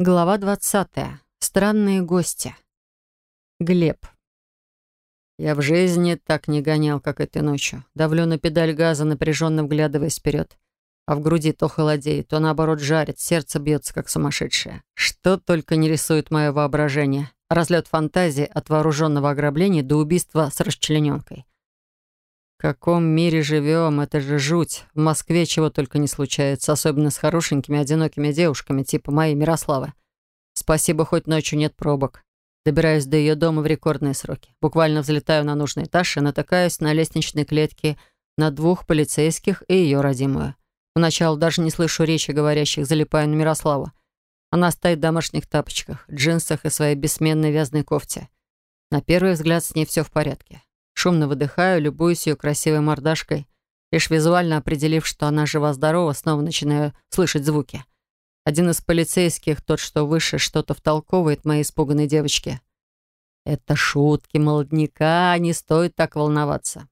Глава 20. Странные гости. Глеб. Я в жизни так не гонял, как этой ночью. Давлю на педаль газа, напряженно вглядываясь вперед. А в груди то холодеет, то наоборот жарит, сердце бьется, как сумасшедшее. Что только не рисует мое воображение. Разлет фантазии от вооруженного ограбления до убийства с расчлененкой. В каком мире живем? Это же жуть. В Москве чего только не случается, особенно с хорошенькими, одинокими девушками, типа моей Мирославы. Спасибо, хоть ночью нет пробок. Добираюсь до ее дома в рекордные сроки. Буквально взлетаю на нужный этаж и натыкаюсь на лестничной клетке на двух полицейских и ее родимую. Поначалу даже не слышу речи говорящих, залипаю на Мирославу. Она стоит в домашних тапочках, джинсах и своей бессменной вязаной кофте. На первый взгляд с ней все в порядке. Шумно выдыхаю, любуюсь ее красивой мордашкой. Лишь визуально определив, что она жива-здорова, снова начинаю слышать звуки. Один из полицейских, тот, что выше, что-то втолковывает моей испуганной девочке. Это шутки молодняка, не стоит так волноваться.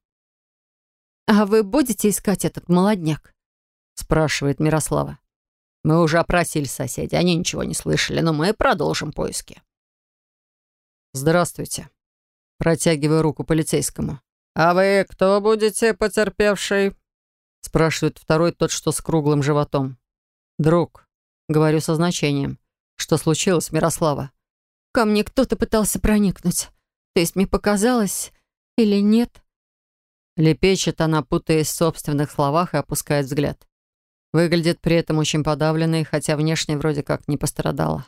«А вы будете искать этот молодняк?» спрашивает Мирослава. Мы уже опросили соседей, они ничего не слышали, но мы продолжим поиски. Здравствуйте. Протягиваю руку полицейскому. «А вы кто будете, потерпевший?» Спрашивает второй, тот, что с круглым животом. «Друг», — говорю со значением. «Что случилось, Мирослава?» «Ко мне кто-то пытался проникнуть. То есть мне показалось или нет?» Лепечет она, путаясь в собственных словах и опускает взгляд. Выглядит при этом очень подавленной, хотя внешне вроде как не пострадала.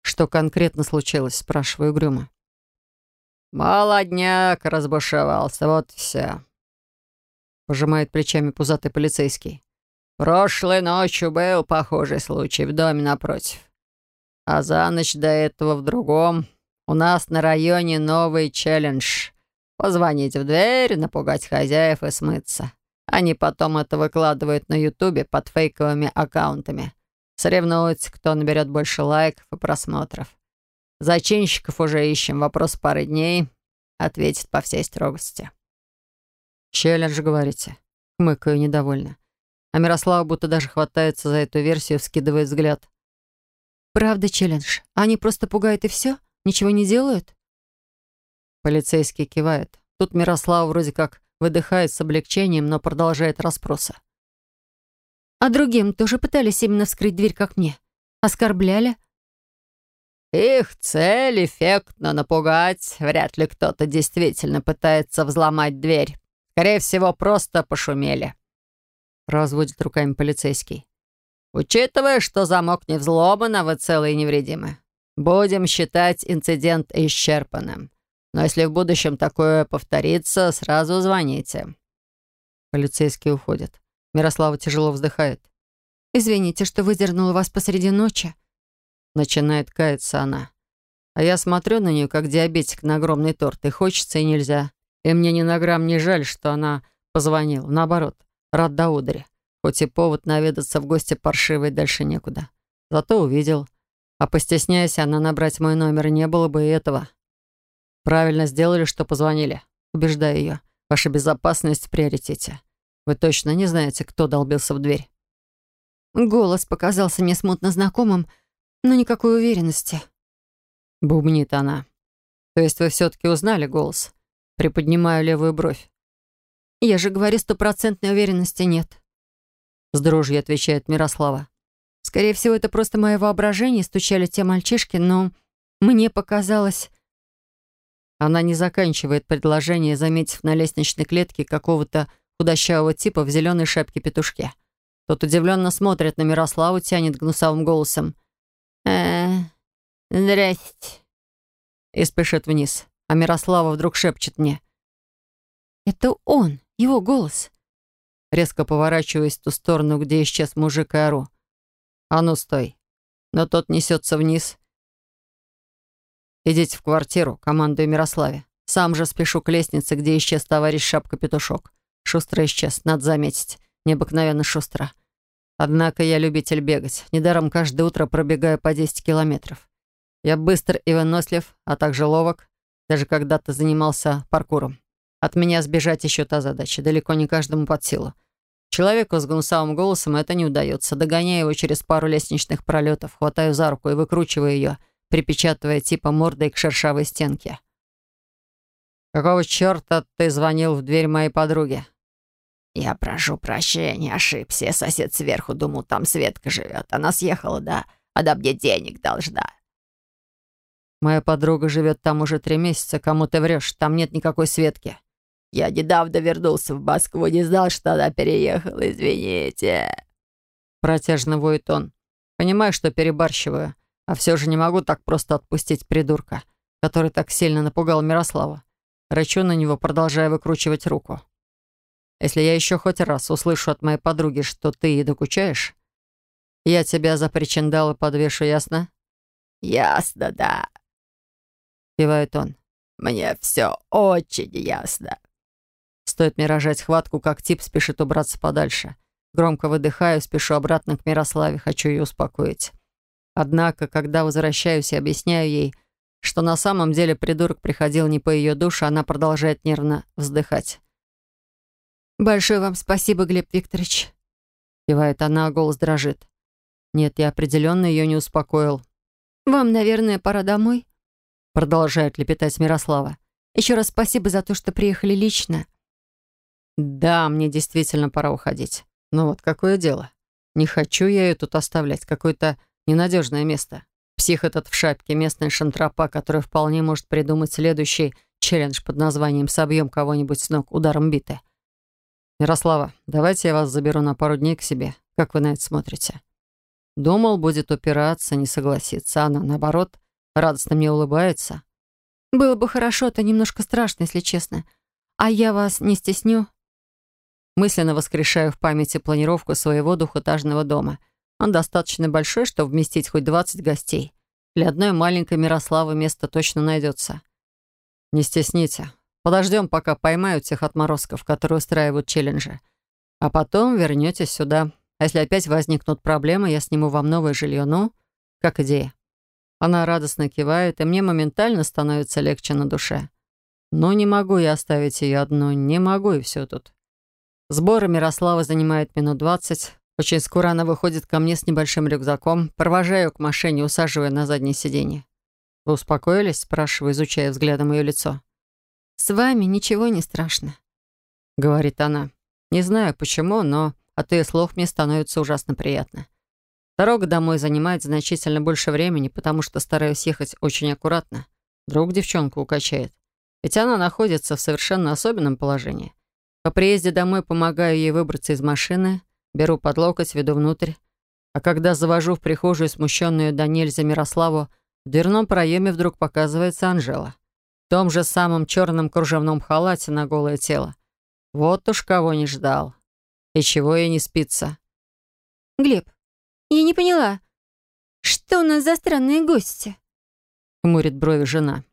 «Что конкретно случилось?» — спрашиваю Грюма. «Молодняк разбушевался, вот все», — пожимает плечами пузатый полицейский. «Прошлой ночью был похожий случай в доме напротив. А за ночь до этого в другом. У нас на районе новый челлендж. Позвонить в дверь, напугать хозяев и смыться. Они потом это выкладывают на Ютубе под фейковыми аккаунтами. Соревнуются, кто наберет больше лайков и просмотров. Зачинщиков уже ищем. Вопрос пары дней. Ответит по всей строгости. «Челлендж, говорите?» Хмыкаю недовольно. А Мирослава будто даже хватается за эту версию, вскидывает взгляд. «Правда челлендж? Они просто пугают и все? Ничего не делают?» Полицейский кивает. Тут Мирослава вроде как выдыхает с облегчением, но продолжает расспросы. «А другим тоже пытались именно вскрыть дверь, как мне? Оскорбляли?» Их цель эффектно напугать. Вряд ли кто-то действительно пытается взломать дверь. Скорее всего, просто пошумели. Разводит руками полицейский. Учитывая, что замок не взломан, а вы целы и невредимы. Будем считать инцидент исчерпанным. Но если в будущем такое повторится, сразу звоните. Полицейский уходит. Мирослава тяжело вздыхает. «Извините, что выдернула вас посреди ночи», Начинает каяться она. А я смотрю на нее, как диабетик на огромный торт, и хочется, и нельзя. И мне ни на грамм не жаль, что она позвонила. Наоборот, рад до удари. Хоть и повод наведаться в гости паршивый, дальше некуда. Зато увидел. А постесняясь она набрать мой номер, не было бы и этого. Правильно сделали, что позвонили. Убеждаю ее. Ваша безопасность в приоритете. Вы точно не знаете, кто долбился в дверь? Голос показался мне смутно знакомым, но никакой уверенности. Бубнит она. То есть вы все-таки узнали голос? Приподнимаю левую бровь. Я же говорю, стопроцентной уверенности нет. С дрожью отвечает Мирослава. Скорее всего, это просто мое воображение, стучали те мальчишки, но мне показалось... Она не заканчивает предложение, заметив на лестничной клетке какого-то худощавого типа в зеленой шапке-петушке. Тот удивленно смотрит на Мирославу, тянет гнусавым голосом. Э здрасте». И спешит вниз. А Мирослава вдруг шепчет мне. «Это он, его голос». Резко поворачиваясь в ту сторону, где исчез мужик и ору. «А ну, стой!» Но тот несется вниз. «Идите в квартиру», — командую Мирославе. Сам же спешу к лестнице, где исчез товарищ Шапка-петушок. Шустро исчез, надо заметить. Необыкновенно шустро. Однако я любитель бегать. Недаром каждое утро пробегаю по 10 километров. Я быстр и вынослив, а также ловок. Даже когда-то занимался паркуром. От меня сбежать еще та задача. Далеко не каждому под силу. Человеку с гнусавым голосом это не удается. Догоняю его через пару лестничных пролетов, хватаю за руку и выкручиваю ее, припечатывая типа мордой к шершавой стенке. «Какого черта ты звонил в дверь моей подруги?» «Я прошу прощения, ошибся. Сосед сверху думал, там Светка живет. Она съехала, да, а да мне денег должна». «Моя подруга живет там уже три месяца. Кому ты врешь? Там нет никакой Светки». «Я недавно вернулся в Москву, не знал, что она переехала, извините». Протяжно воет он. Понимаю, что перебарщиваю, а все же не могу так просто отпустить придурка, который так сильно напугал Мирослава. Рычу на него, продолжая выкручивать руку. Если я еще хоть раз услышу от моей подруги, что ты ей докучаешь, я тебя за причиндалы подвешу, ясно? Ясно, да. Кивает он. Мне все очень ясно. Стоит мне рожать хватку, как тип спешит убраться подальше. Громко выдыхаю, спешу обратно к Мирославе, хочу ее успокоить. Однако, когда возвращаюсь и объясняю ей, что на самом деле придурок приходил не по ее душе, она продолжает нервно вздыхать. «Большое вам спасибо, Глеб Викторович», — кивает она, а голос дрожит. «Нет, я определенно ее не успокоил». «Вам, наверное, пора домой?» — продолжает лепетать Мирослава. «Еще раз спасибо за то, что приехали лично». «Да, мне действительно пора уходить. Но вот какое дело? Не хочу я ее тут оставлять. Какое-то ненадежное место. Псих этот в шапке, местная шантропа, которая вполне может придумать следующий челлендж под названием «Собьем кого-нибудь с ног ударом биты». «Ярослава, давайте я вас заберу на пару дней к себе. Как вы на это смотрите?» Думал, будет упираться, не согласиться. Она, наоборот, радостно мне улыбается. «Было бы хорошо, это немножко страшно, если честно. А я вас не стесню?» Мысленно воскрешаю в памяти планировку своего двухэтажного дома — он достаточно большой, чтобы вместить хоть 20 гостей. Для одной маленькой Мирославы место точно найдется. Не стесните. Подождем, пока поймают тех отморозков, которые устраивают челленджи. А потом вернетесь сюда. А если опять возникнут проблемы, я сниму вам новое жилье. Ну, как идея. Она радостно кивает, и мне моментально становится легче на душе. Но не могу я оставить ее одну, не могу, и все тут. Сборы Мирослава занимают минут двадцать. Очень скоро она выходит ко мне с небольшим рюкзаком, провожаю к машине, усаживая на заднее сиденье. «Вы успокоились?» — спрашиваю, изучая взглядом ее лицо. «С вами ничего не страшно», — говорит она. Не знаю почему, но от ее слов мне становится ужасно приятно. Дорога домой занимает значительно больше времени, потому что стараюсь ехать очень аккуратно. Друг девчонку укачает. Ведь она находится в совершенно особенном положении. По приезде домой помогаю ей выбраться из машины, Беру под локоть, веду внутрь. А когда завожу в прихожую смущенную до нельзя Мирославу, в дверном проеме вдруг показывается Анжела. Том же самом черном кружевном халате на голое тело. Вот уж кого не ждал. И чего ей не спится. «Глеб, я не поняла, что у нас за странные гости?» Хмурит брови жена.